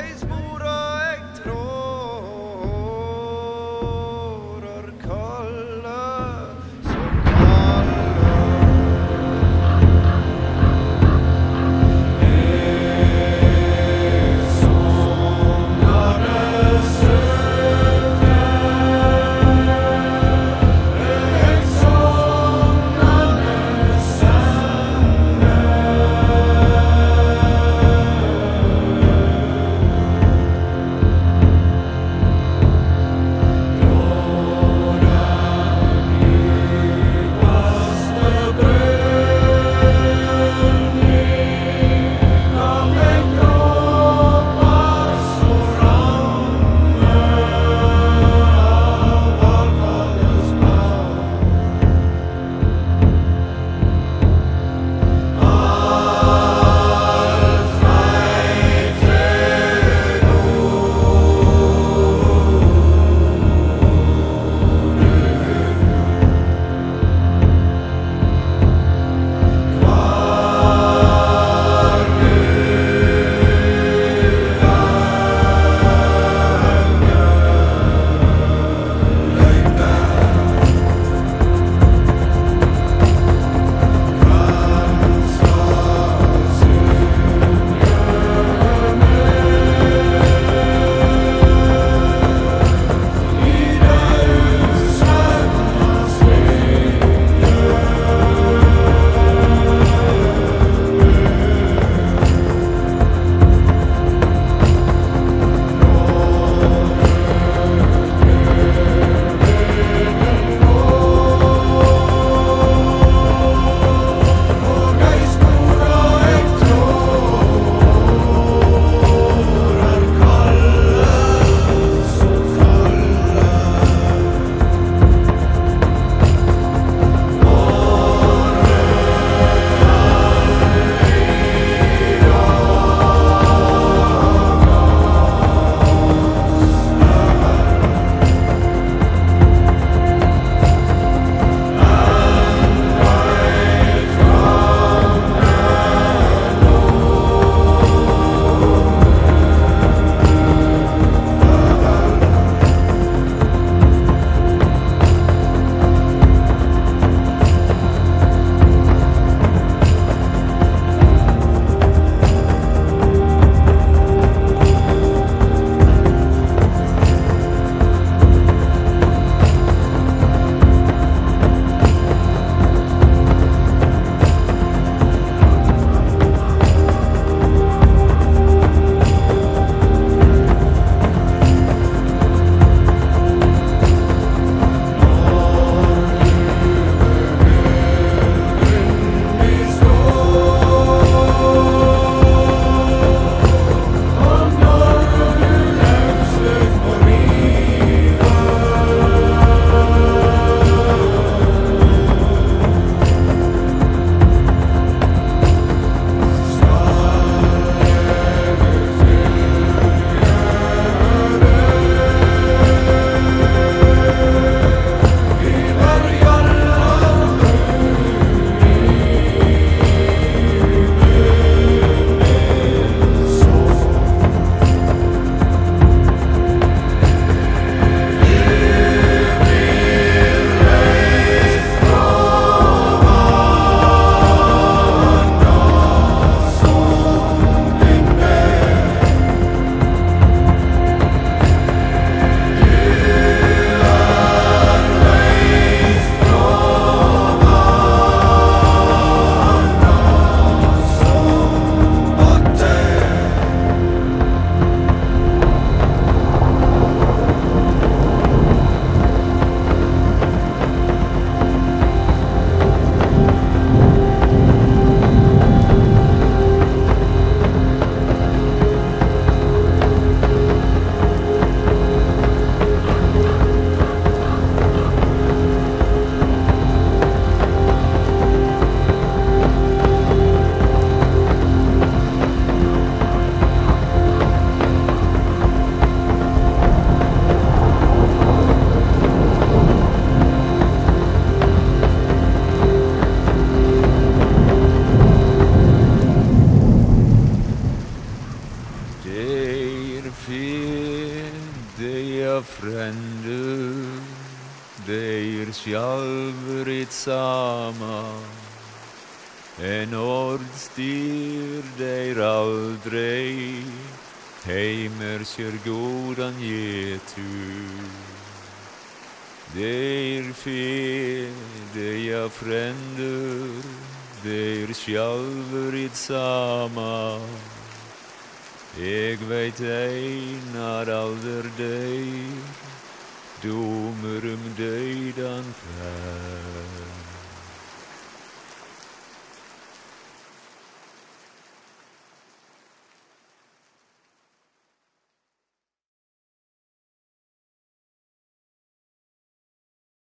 days sama En ord styr þeir aldrei. Heimur sér góðan getur Þeir fyrirja frendur Þeir sjálfur í sama Ég veit einar aldur deyr Dom rüm deidan tär.